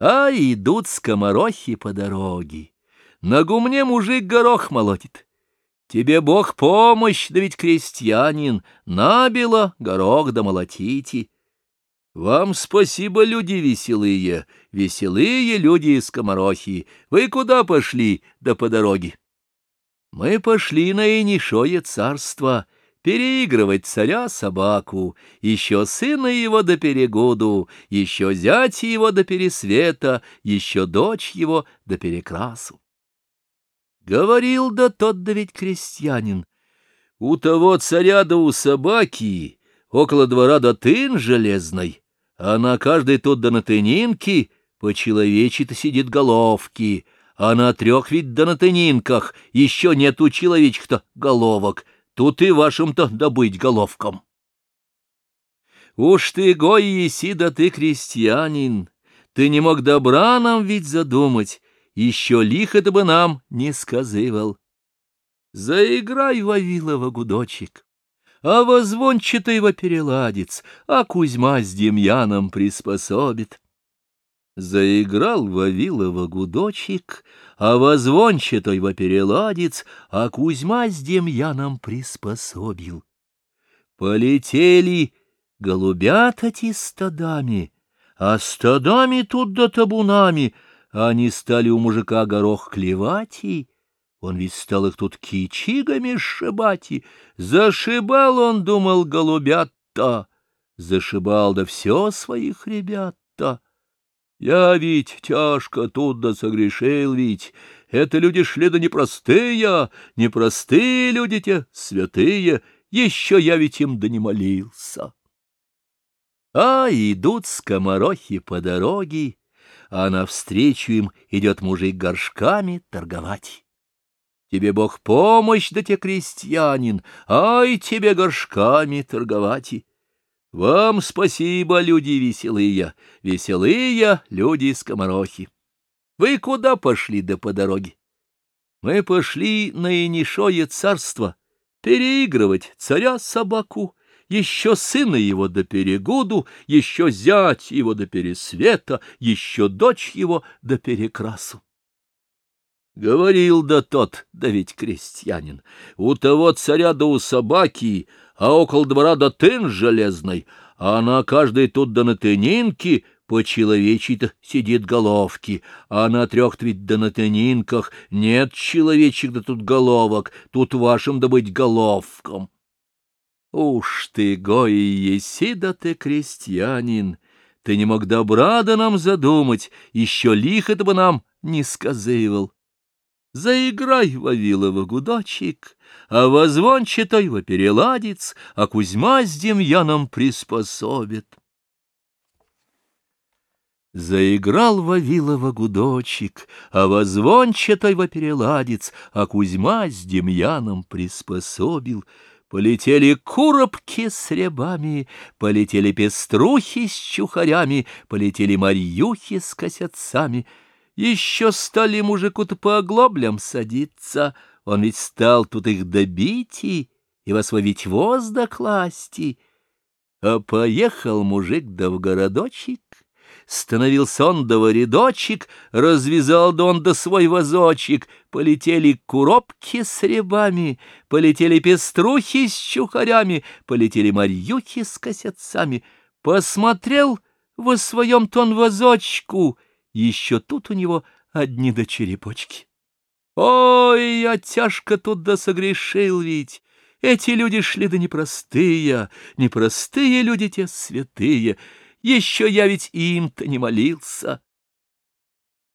А идут скоморохи по дороге. На гумне мужик горох молотит. Тебе Бог помощь, да ведь крестьянин, набило горох да молотите. Вам спасибо, люди веселые, веселые люди из скоморохи. Вы куда пошли, да по дороге? Мы пошли на инишое царство — переигрывать царя собаку, еще сына его до перегоду, еще зять его до пересвета, еще дочь его до перекрасу. Говорил да тот да ведь крестьянин, у того царя да у собаки около двора да тын железной, а на каждой тут да на тынинке по-человечи-то сидит головки, а на трех ведь да на тынинках еще нету человечек-то головок — Тут и вашим-то добыть головкам. Уж ты, гой еси, да ты крестьянин, ты не мог добра нам ведь задумать, еще лихо-то бы нам не сказывал. Заиграй, Вавилова, гудочек, а возвончатый во переладец, а Кузьма с Демьяном приспособит. Заиграл Вавилова гудочек, а возвончатой во переладец, а Кузьма с Демьяном приспособил. Полетели голубята-ти стадами, а стадами тут да табунами, они стали у мужика горох клевать. Он ведь стал их тут кичигами сшибать, зашибал он, думал, голубят-то, зашибал да все своих ребят-то. Я ведь тяжко тут да согрешил ведь. Это люди шли да непростые, непростые люди те, святые. Еще я ведь им да не молился. А идут скоморохи по дороге, а навстречу им идет мужик горшками торговать. Тебе Бог помощь, да те крестьянин, ай тебе горшками торговать. Вам спасибо, люди веселые, веселые люди скоморохи. Вы куда пошли да по дороге? Мы пошли на инишое царство переигрывать царя собаку, еще сына его до перегуду, еще зять его до пересвета, еще дочь его до перекрасу. Говорил да тот, да ведь крестьянин, у того царя да у собаки, а около двора да тын железной, а на каждой тут да на тынинке по человечьей-то сидит головки, а на трех ведь да на тынинках нет человечек да тут головок, тут вашим да быть головком. Уж ты, гой, еси да ты крестьянин, ты не мог добра да нам задумать, еще лихо-то бы нам не сказывал. Заиграй, Вавилова, гудочек, а возвончатой во переладец, а Кузьма с Демьяном приспособит. Заиграл Вавилова гудочек, а возвончатой во переладец, а Кузьма с Демьяном приспособил. Полетели куропки с рябами, полетели пеструхи с чухарями, полетели марьюхи с косятцами — еще стали мужику-то по оглоблям садиться, он ведь стал тут их добить и, и во свой воздух класти. А поехал мужик да в городочек, становился он да в рядочек, развязал да он да свой возочек, полетели куропки с рябами, полетели пеструхи с чухарями, полетели марьюхи с косятцами. Посмотрел во своем тон возочку — еще тут у него одни до черепочки. Ой, я тяжко тут да согрешил ведь. Эти люди шли да непростые, непростые люди те святые. Еще я ведь им-то не молился.